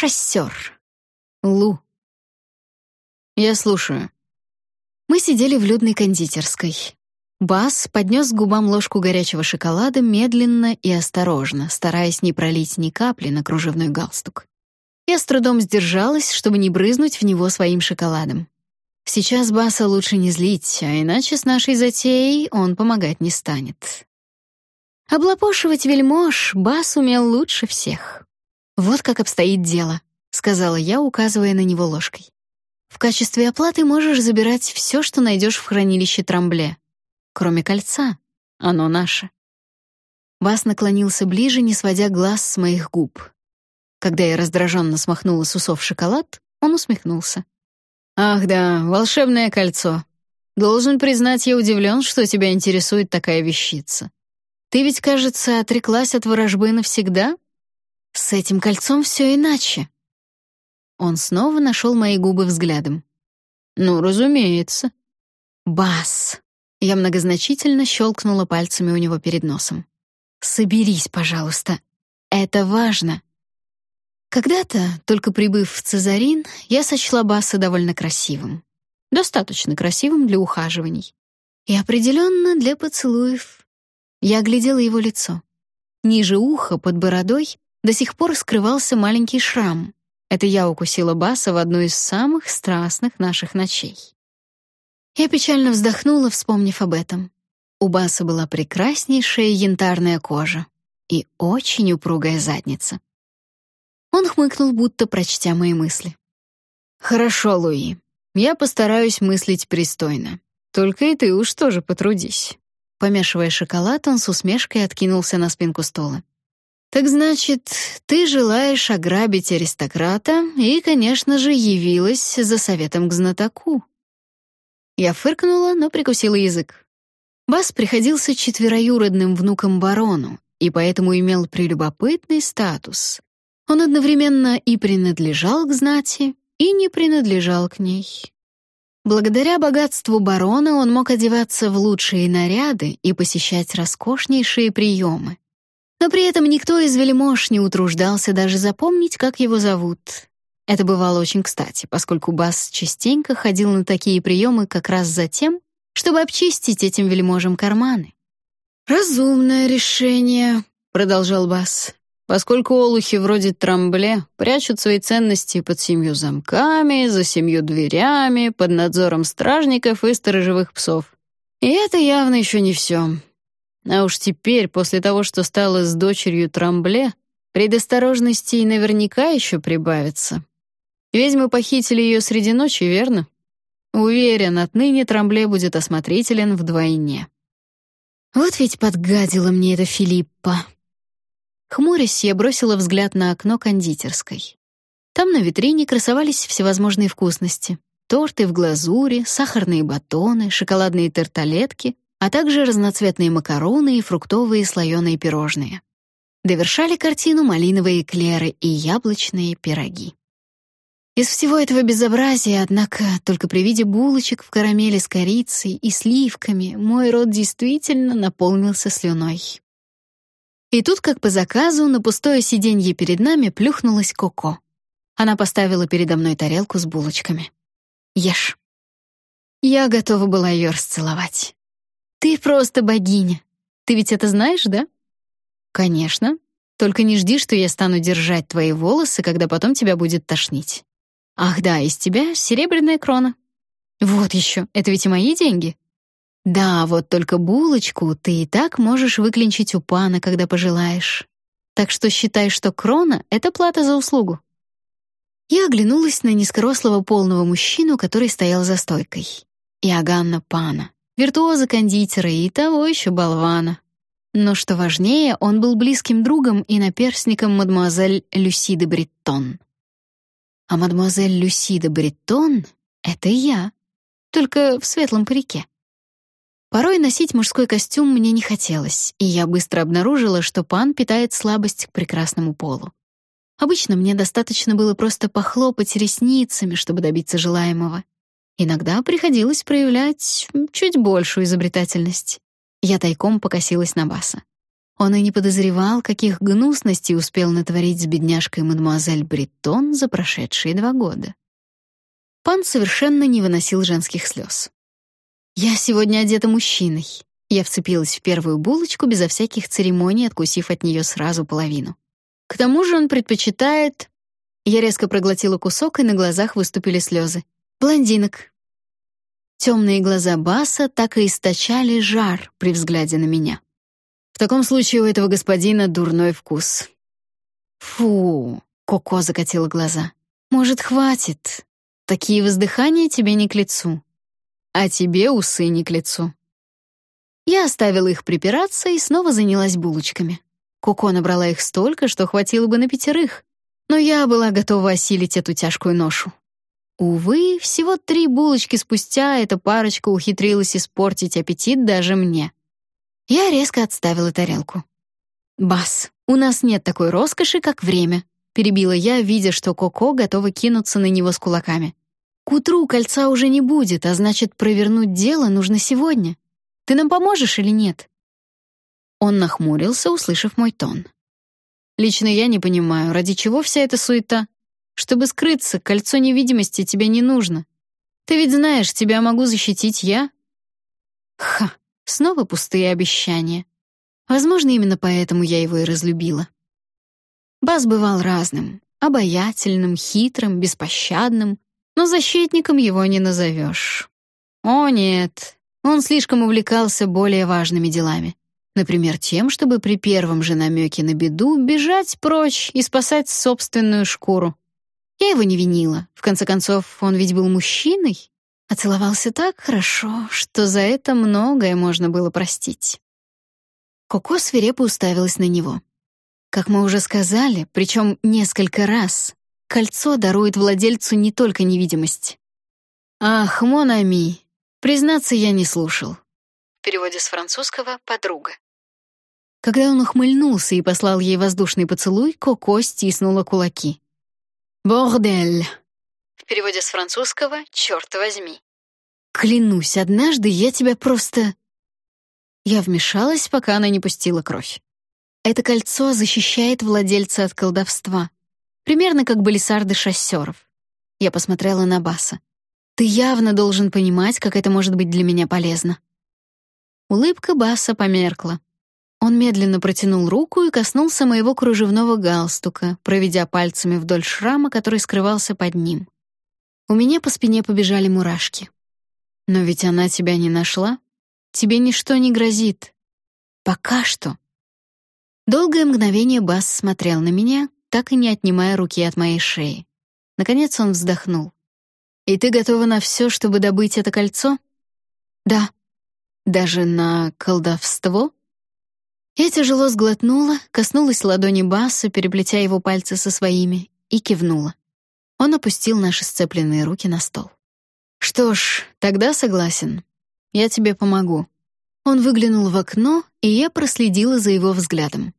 Шоссер. Лу. Я слушаю. Мы сидели в людной кондитерской. Бас поднес к губам ложку горячего шоколада медленно и осторожно, стараясь не пролить ни капли на кружевной галстук. Я с трудом сдержалась, чтобы не брызнуть в него своим шоколадом. Сейчас Баса лучше не злить, а иначе с нашей затеей он помогать не станет. Облапошивать вельмож Бас умел лучше всех. Вот как обстоит дело, сказала я, указывая на него ложкой. В качестве оплаты можешь забирать все, что найдешь в хранилище Трамбле, кроме кольца. Оно наше. Бас наклонился ближе, не сводя глаз с моих губ. Когда я раздраженно смахнула с усов шоколад, он усмехнулся. Ах да, волшебное кольцо. Должен признать, я удивлен, что тебя интересует такая вещица. Ты ведь, кажется, отреклась от ворожбы навсегда? С этим кольцом все иначе. Он снова нашел мои губы взглядом. Ну, разумеется. Бас. Я многозначительно щелкнула пальцами у него перед носом. Соберись, пожалуйста. Это важно. Когда-то, только прибыв в Цезарин, я сочла Баса довольно красивым. Достаточно красивым для ухаживаний. И определенно для поцелуев. Я оглядела его лицо. Ниже уха, под бородой, до сих пор скрывался маленький шрам, это я укусила Баса в одну из самых страстных наших ночей. Я печально вздохнула, вспомнив об этом. У Баса была прекраснейшая янтарная кожа и очень упругая задница. Он хмыкнул, будто прочтя мои мысли. «Хорошо, Луи. Я постараюсь мыслить пристойно. Только и ты уж тоже потрудись». Помешивая шоколад, он с усмешкой откинулся на спинку стола. Так значит, ты желаешь ограбить аристократа и, конечно же, явилась за советом к знатоку. Я фыркнула, но прикусила язык. Бас приходился четвероюродным внуком барону и поэтому имел прелюбопытный статус. Он одновременно и принадлежал к знати, и не принадлежал к ней. Благодаря богатству барона он мог одеваться в лучшие наряды и посещать роскошнейшие приемы. Но при этом никто из вельмож не утруждался даже запомнить, как его зовут. Это бывало очень кстати, поскольку Бас частенько ходил на такие приемы как раз за тем, чтобы обчистить этим вельможам карманы. «Разумное решение», — продолжал Бас, поскольку олухи вроде Трамбле прячут свои ценности под семью замками, за семью дверями, под надзором стражников и сторожевых псов. И это явно еще не все. А уж теперь, после того, что стало с дочерью Трамбле, предосторожностей наверняка еще прибавится. Ведьмы похитили ее среди ночи, верно? Уверен, отныне Трамбле будет осмотрителен вдвойне. Вот ведь подгадила мне эта Филиппа. Хмурясь, я бросила взгляд на окно кондитерской. Там на витрине красовались всевозможные вкусности. Торты в глазури, сахарные батоны, шоколадные тарталетки, а также разноцветные макароны и фруктовые слоеные пирожные. Довершали картину малиновые эклеры и яблочные пироги. Из всего этого безобразия, однако, только при виде булочек в карамели с корицей и сливками мой рот действительно наполнился слюной. И тут, как по заказу, на пустое сиденье перед нами плюхнулась Коко. Она поставила передо мной тарелку с булочками. «Ешь». Я готова была ее расцеловать. Ты просто богиня. Ты ведь это знаешь, да? Конечно. Только не жди, что я стану держать твои волосы, когда потом тебя будет тошнить. Ах да, из тебя серебряная крона. Вот еще, это ведь и мои деньги. Да, вот только булочку ты и так можешь выклинчить у пана, когда пожелаешь. Так что считай, что крона — это плата за услугу. Я оглянулась на низкорослого полного мужчину, который стоял за стойкой. Иоганна Пана виртуоза кондитера и того еще болвана. Но что важнее, он был близким другом и наперсником мадемуазель Люси де Бриттон. А мадемуазель Люси де Бриттон — это я, только в светлом парике. Порой носить мужской костюм мне не хотелось, и я быстро обнаружила, что пан питает слабость к прекрасному полу. Обычно мне достаточно было просто похлопать ресницами, чтобы добиться желаемого. Иногда приходилось проявлять чуть большую изобретательность. Я тайком покосилась на Баса. Он и не подозревал, каких гнусностей успел натворить с бедняжкой мадемуазель Бриттон за прошедшие два года. Пан совершенно не выносил женских слез. «Я сегодня одета мужчиной». Я вцепилась в первую булочку безо всяких церемоний, откусив от нее сразу половину. К тому же он предпочитает... Я резко проглотила кусок, и на глазах выступили слезы. Блондинок. Темные глаза Баса так и источали жар при взгляде на меня. В таком случае у этого господина дурной вкус. Фу, Коко закатила глаза. Может, хватит? Такие воздыхания тебе не к лицу. А тебе усы не к лицу. Я оставила их припираться и снова занялась булочками. Коко набрала их столько, что хватило бы на пятерых, но я была готова осилить эту тяжкую ношу. Увы, всего три булочки спустя эта парочка ухитрилась испортить аппетит даже мне. Я резко отставила тарелку. «Бас, у нас нет такой роскоши, как время», — перебила я, видя, что Коко готова кинуться на него с кулаками. «К утру кольца уже не будет, а значит, провернуть дело нужно сегодня. Ты нам поможешь или нет?» Он нахмурился, услышав мой тон. «Лично я не понимаю, ради чего вся эта суета? Чтобы скрыться, кольцо невидимости тебе не нужно. Ты ведь знаешь, тебя могу защитить я». «Ха, Снова пустые обещания. Возможно, именно поэтому я его и разлюбила. Бас бывал разным, обаятельным, хитрым, беспощадным, но защитником его не назовешь. О нет, он слишком увлекался более важными делами. Например, тем, чтобы при первом же намеке на беду бежать прочь и спасать собственную шкуру. Я его не винила. В конце концов, он ведь был мужчиной, а целовался так хорошо, что за это многое можно было простить. Коко свирепо уставилась на него. Как мы уже сказали, причем несколько раз, кольцо дарует владельцу не только невидимость. «Ах, Монами, признаться, я не слушал». В переводе с французского «подруга». Когда он ухмыльнулся и послал ей воздушный поцелуй, Коко стиснула кулаки. «Бордель!» В переводе с французского «черт возьми». «Клянусь, однажды я тебя просто...» Я вмешалась, пока она не пустила кровь. Это кольцо защищает владельца от колдовства. Примерно как балисарды шассеров. Я посмотрела на Баса. «Ты явно должен понимать, как это может быть для меня полезно». Улыбка Баса померкла. Он медленно протянул руку и коснулся моего кружевного галстука, проведя пальцами вдоль шрама, который скрывался под ним. У меня по спине побежали мурашки. Но ведь она тебя не нашла. Тебе ничто не грозит. Пока что. Долгое мгновение Бас смотрел на меня, так и не отнимая руки от моей шеи. Наконец он вздохнул. «И ты готова на все, чтобы добыть это кольцо?» «Да». «Даже на колдовство?» Я тяжело сглотнула, коснулась ладони Баса, переплетя его пальцы со своими, и кивнула. Он опустил наши сцепленные руки на стол. «Что ж, тогда согласен. Я тебе помогу». Он выглянул в окно, и я проследила за его взглядом.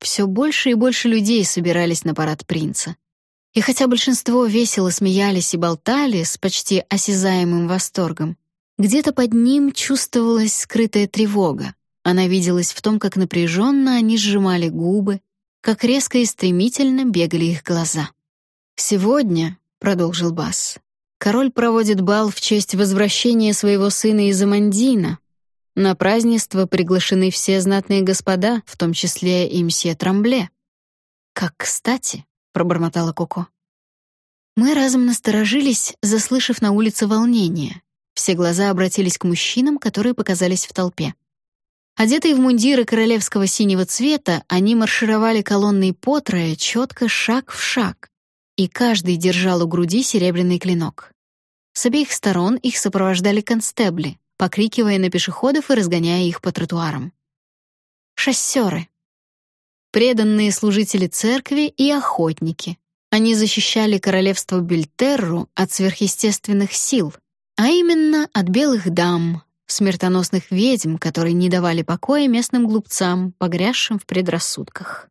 Все больше и больше людей собирались на парад принца. И хотя большинство весело смеялись и болтали с почти осязаемым восторгом, где-то под ним чувствовалась скрытая тревога. Она виделась в том, как напряженно они сжимали губы, как резко и стремительно бегали их глаза. «Сегодня», — продолжил Бас, — «король проводит бал в честь возвращения своего сына из Амандина. На празднество приглашены все знатные господа, в том числе и мсье Трамбле». «Как кстати», — пробормотала Коко. Мы разом насторожились, заслышав на улице волнение. Все глаза обратились к мужчинам, которые показались в толпе. Одетые в мундиры королевского синего цвета, они маршировали колонной по трое, четко, шаг в шаг и каждый держал у груди серебряный клинок. С обеих сторон их сопровождали констебли, покрикивая на пешеходов и разгоняя их по тротуарам. Шоссеры. Преданные служители церкви и охотники. Они защищали королевство Бельтерру от сверхъестественных сил, а именно от белых дам, смертоносных ведьм, которые не давали покоя местным глупцам, погрязшим в предрассудках.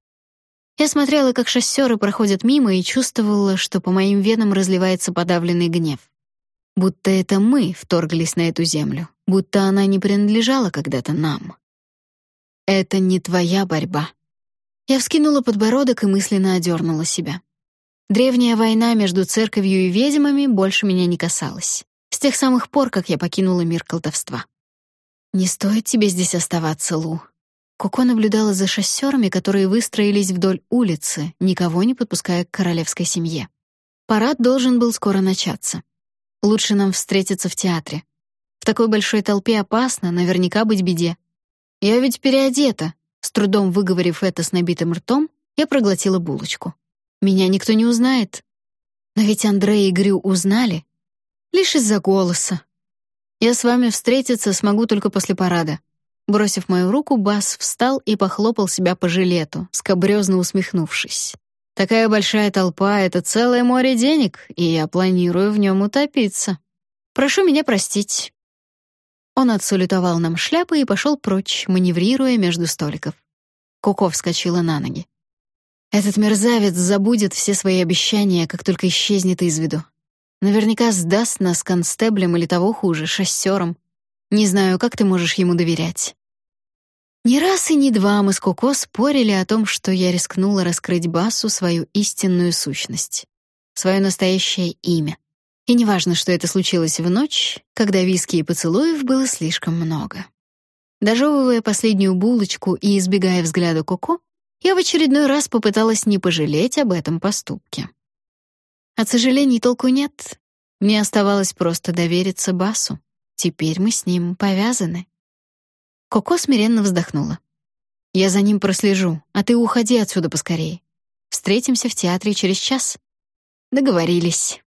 Я смотрела, как шоссеры проходят мимо и чувствовала, что по моим венам разливается подавленный гнев. Будто это мы вторглись на эту землю, будто она не принадлежала когда-то нам. Это не твоя борьба. Я вскинула подбородок и мысленно одернула себя. Древняя война между церковью и ведьмами больше меня не касалась. С тех самых пор, как я покинула мир колдовства. «Не стоит тебе здесь оставаться, Лу». Коко наблюдала за шоссерами, которые выстроились вдоль улицы, никого не подпуская к королевской семье. Парад должен был скоро начаться. Лучше нам встретиться в театре. В такой большой толпе опасно, наверняка быть беде. Я ведь переодета. С трудом выговорив это с набитым ртом, я проглотила булочку. Меня никто не узнает. Но ведь Андрей и Грю узнали. Лишь из-за голоса. Я с вами встретиться смогу только после парада. Бросив мою руку, Бас встал и похлопал себя по жилету, скобрёзно усмехнувшись. Такая большая толпа — это целое море денег, и я планирую в нем утопиться. Прошу меня простить». Он отсулютовал нам шляпы и пошел прочь, маневрируя между столиков. Коко вскочила на ноги. «Этот мерзавец забудет все свои обещания, как только исчезнет из виду. Наверняка сдаст нас констеблем или того хуже, шоссером. Не знаю, как ты можешь ему доверять». Не раз и не два мы с Коко спорили о том, что я рискнула раскрыть Басу свою истинную сущность, свое настоящее имя. И неважно, что это случилось в ночь, когда виски и поцелуев было слишком много. Дожевывая последнюю булочку и избегая взгляда Коко, я в очередной раз попыталась не пожалеть об этом поступке. От сожалений толку нет. Мне оставалось просто довериться Басу. Теперь мы с ним повязаны. Коко смиренно вздохнула. «Я за ним прослежу, а ты уходи отсюда поскорее. Встретимся в театре через час». Договорились.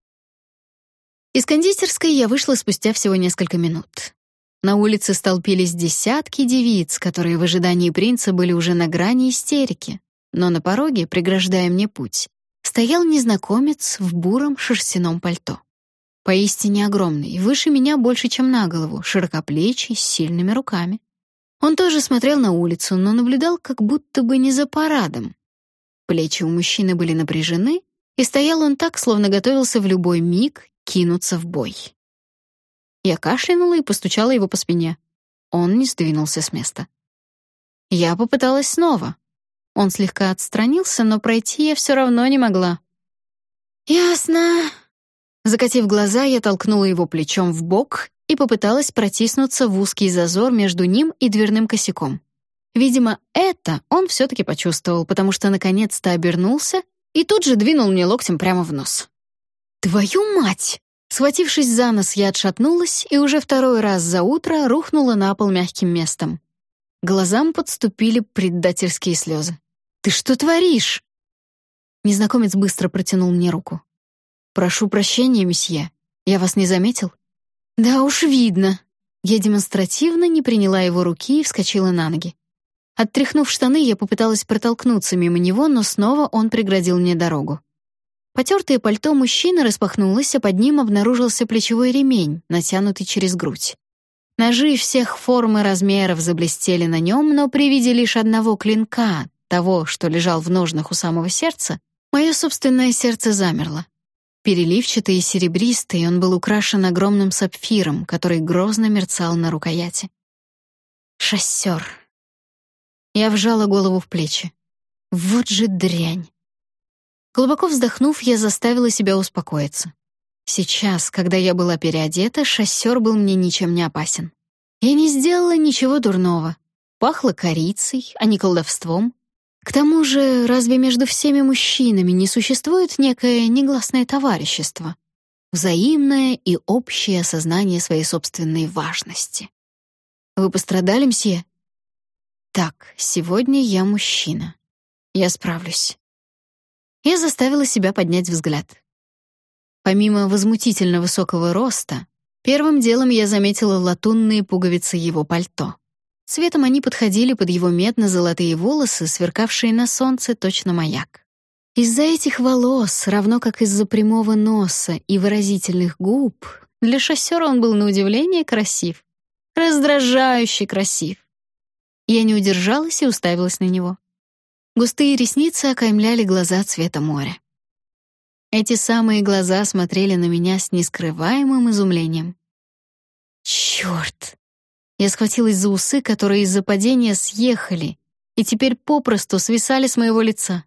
Из кондитерской я вышла спустя всего несколько минут. На улице столпились десятки девиц, которые в ожидании принца были уже на грани истерики. Но на пороге, преграждая мне путь, стоял незнакомец в буром шерстяном пальто. Поистине огромный, выше меня больше, чем на голову, широкоплечий, с сильными руками. Он тоже смотрел на улицу, но наблюдал как будто бы не за парадом. Плечи у мужчины были напряжены, и стоял он так, словно готовился в любой миг кинуться в бой. Я кашлянула и постучала его по спине. Он не сдвинулся с места. Я попыталась снова. Он слегка отстранился, но пройти я все равно не могла. «Ясно». Закатив глаза, я толкнула его плечом в бок и попыталась протиснуться в узкий зазор между ним и дверным косяком. Видимо, это он все-таки почувствовал, потому что наконец-то обернулся и тут же двинул мне локтем прямо в нос. «Твою мать!» Схватившись за нос, я отшатнулась и уже второй раз за утро рухнула на пол мягким местом. Глазам подступили предательские слезы. «Ты что творишь?» Незнакомец быстро протянул мне руку. «Прошу прощения, месье. Я вас не заметил?» Да уж видно. Я демонстративно не приняла его руки и вскочила на ноги. Оттряхнув штаны, я попыталась протолкнуться мимо него, но снова он преградил мне дорогу. Потертое пальто мужчины распахнулось, а под ним обнаружился плечевой ремень, натянутый через грудь. Ножи всех форм и размеров заблестели на нем, но при виде лишь одного клинка, того, что лежал в ножнах у самого сердца, мое собственное сердце замерло. Переливчатый и серебристый, он был украшен огромным сапфиром, который грозно мерцал на рукояти. Шоссер. Я вжала голову в плечи. Вот же дрянь. Глубоко вздохнув, я заставила себя успокоиться. Сейчас, когда я была переодета, шоссер был мне ничем не опасен. Я не сделала ничего дурного. Пахло корицей, а не колдовством. К тому же, разве между всеми мужчинами не существует некое негласное товарищество? Взаимное и общее осознание своей собственной важности. Вы пострадали, мсье? Так, сегодня я мужчина. Я справлюсь. Я заставила себя поднять взгляд. Помимо возмутительно высокого роста, первым делом я заметила латунные пуговицы его пальто. Цветом они подходили под его медно-золотые волосы, сверкавшие на солнце точно маяк. Из-за этих волос, равно как из-за прямого носа и выразительных губ, для шоссера он был на удивление красив. Раздражающе красив. Я не удержалась и уставилась на него. Густые ресницы окаймляли глаза цвета моря. Эти самые глаза смотрели на меня с нескрываемым изумлением. Чёрт! Я схватилась за усы, которые из-за падения съехали, и теперь попросту свисали с моего лица.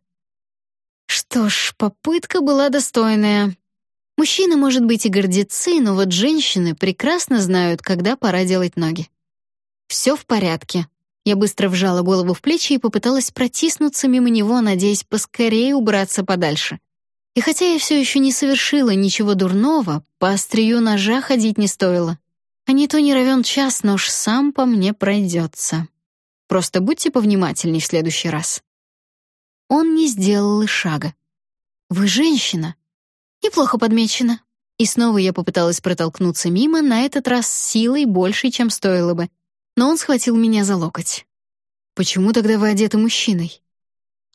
Что ж, попытка была достойная. Мужчины, может быть, и гордецы, но вот женщины прекрасно знают, когда пора делать ноги. Все в порядке. Я быстро вжала голову в плечи и попыталась протиснуться мимо него, надеясь поскорее убраться подальше. И хотя я все еще не совершила ничего дурного, по острию ножа ходить не стоило. А не то не равен час, нож сам по мне пройдется. Просто будьте повнимательней в следующий раз. Он не сделал и шага. «Вы женщина?» «Неплохо подмечено». И снова я попыталась протолкнуться мимо, на этот раз силой большей, чем стоило бы. Но он схватил меня за локоть. «Почему тогда вы одеты мужчиной?»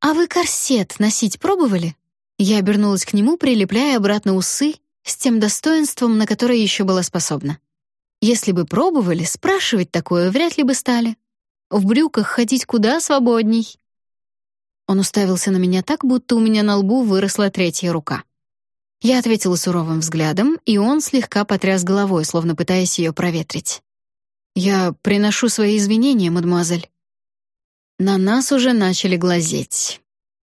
«А вы корсет носить пробовали?» Я обернулась к нему, прилепляя обратно усы с тем достоинством, на которое еще была способна. Если бы пробовали, спрашивать такое вряд ли бы стали. В брюках ходить куда свободней. Он уставился на меня так, будто у меня на лбу выросла третья рука. Я ответила суровым взглядом, и он слегка потряс головой, словно пытаясь ее проветрить. «Я приношу свои извинения, мадемуазель». На нас уже начали глазеть.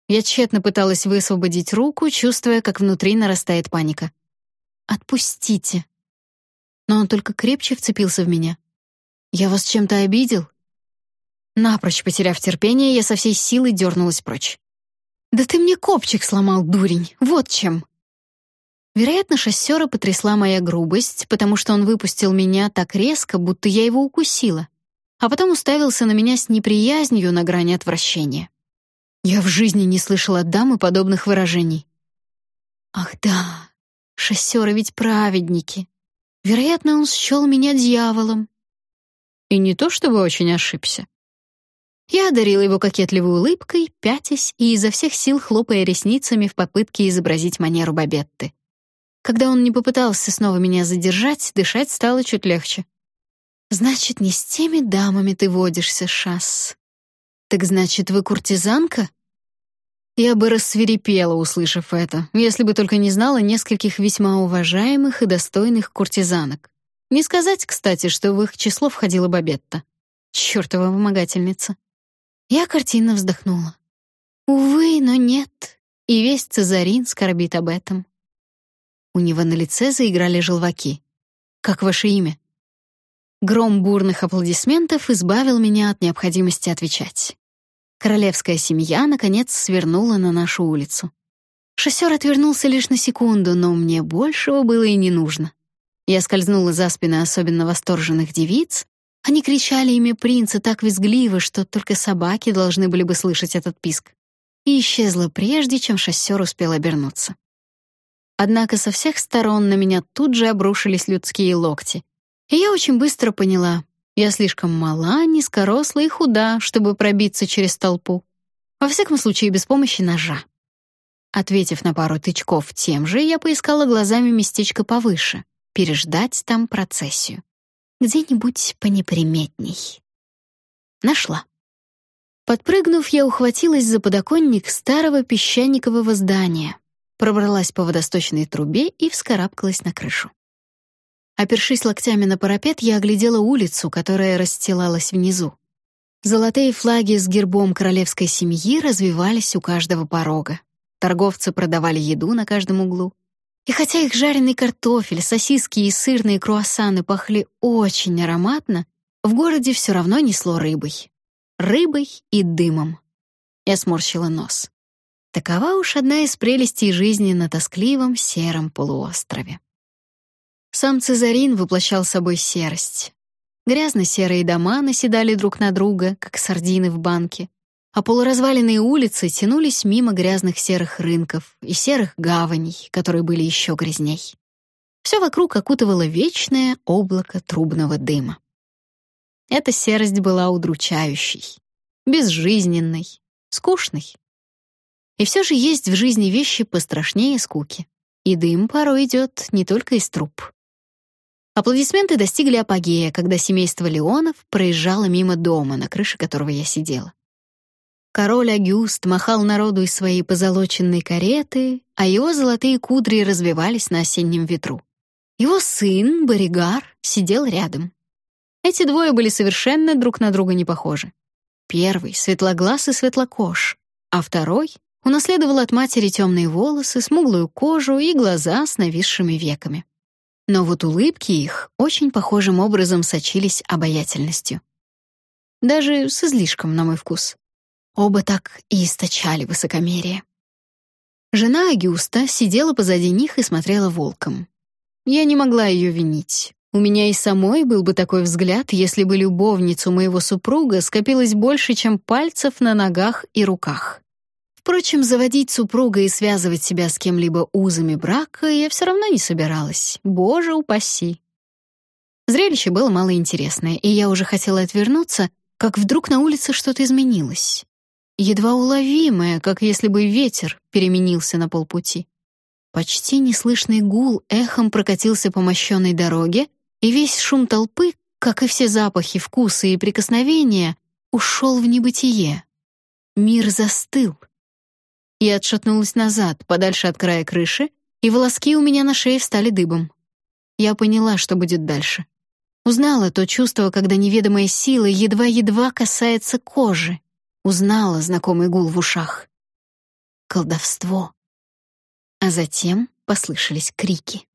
Я тщетно пыталась высвободить руку, чувствуя, как внутри нарастает паника. «Отпустите». Но он только крепче вцепился в меня. «Я вас чем-то обидел?» Напрочь потеряв терпение, я со всей силы дернулась прочь. «Да ты мне копчик сломал, дурень, вот чем!» Вероятно, шоссера потрясла моя грубость, потому что он выпустил меня так резко, будто я его укусила, а потом уставился на меня с неприязнью на грани отвращения. Я в жизни не слышала от дамы подобных выражений. Ах да, шоссеры ведь праведники. Вероятно, он счел меня дьяволом. И не то чтобы очень ошибся. Я одарила его кокетливой улыбкой, пятясь и изо всех сил хлопая ресницами в попытке изобразить манеру Бабетты. Когда он не попытался снова меня задержать, дышать стало чуть легче. «Значит, не с теми дамами ты водишься, Шасс. Так значит, вы куртизанка?» Я бы рассверепела, услышав это, если бы только не знала нескольких весьма уважаемых и достойных куртизанок. Не сказать, кстати, что в их число входила Бабетта. Чёртова вымогательница. Я картинно вздохнула. Увы, но нет. И весь Цезарин скорбит об этом. У него на лице заиграли желваки. Как ваше имя? Гром бурных аплодисментов избавил меня от необходимости отвечать. Королевская семья наконец свернула на нашу улицу. Шоссер отвернулся лишь на секунду, но мне большего было и не нужно. Я скользнула за спины особенно восторженных девиц, они кричали имя принца так визгливо, что только собаки должны были бы слышать этот писк. И исчезла прежде, чем шоссер успел обернуться. Однако со всех сторон на меня тут же обрушились людские локти. И я очень быстро поняла, я слишком мала, низкоросла и худа, чтобы пробиться через толпу. Во всяком случае, без помощи ножа. Ответив на пару тычков тем же, я поискала глазами местечко повыше, переждать там процессию где-нибудь понеприметней. Нашла. Подпрыгнув, я ухватилась за подоконник старого песчаникового здания, пробралась по водосточной трубе и вскарабкалась на крышу. Опершись локтями на парапет, я оглядела улицу, которая расстилалась внизу. Золотые флаги с гербом королевской семьи развивались у каждого порога. Торговцы продавали еду на каждом углу. И хотя их жареный картофель, сосиски и сырные круассаны пахли очень ароматно, в городе все равно несло рыбой. Рыбой и дымом. Я сморщила нос. Такова уж одна из прелестей жизни на тоскливом сером полуострове. Сам Цезарин воплощал собой серость. Грязно-серые дома наседали друг на друга, как сардины в банке а полуразваленные улицы тянулись мимо грязных серых рынков и серых гаваней, которые были еще грязней. Все вокруг окутывало вечное облако трубного дыма. Эта серость была удручающей, безжизненной, скучной. И все же есть в жизни вещи пострашнее скуки. И дым порой идет не только из труб. Аплодисменты достигли апогея, когда семейство Леонов проезжало мимо дома, на крыше которого я сидела. Король Агюст махал народу из своей позолоченной кареты, а его золотые кудри развивались на осеннем ветру. Его сын, Боригар, сидел рядом. Эти двое были совершенно друг на друга не похожи. Первый — светлоглаз и светлокож, а второй унаследовал от матери темные волосы, смуглую кожу и глаза с нависшими веками. Но вот улыбки их очень похожим образом сочились обаятельностью. Даже с излишком, на мой вкус. Оба так и источали высокомерие. Жена Агюста сидела позади них и смотрела волком. Я не могла ее винить. У меня и самой был бы такой взгляд, если бы любовницу моего супруга скопилось больше, чем пальцев на ногах и руках. Впрочем, заводить супруга и связывать себя с кем-либо узами брака я все равно не собиралась. Боже упаси. Зрелище было малоинтересное, и я уже хотела отвернуться, как вдруг на улице что-то изменилось. Едва уловимое, как если бы ветер переменился на полпути. Почти неслышный гул эхом прокатился по мощенной дороге, и весь шум толпы, как и все запахи, вкусы и прикосновения, ушел в небытие. Мир застыл. Я отшатнулась назад, подальше от края крыши, и волоски у меня на шее встали дыбом. Я поняла, что будет дальше. Узнала то чувство, когда неведомая сила едва-едва касается кожи. Узнала знакомый гул в ушах. Колдовство. А затем послышались крики.